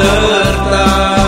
serta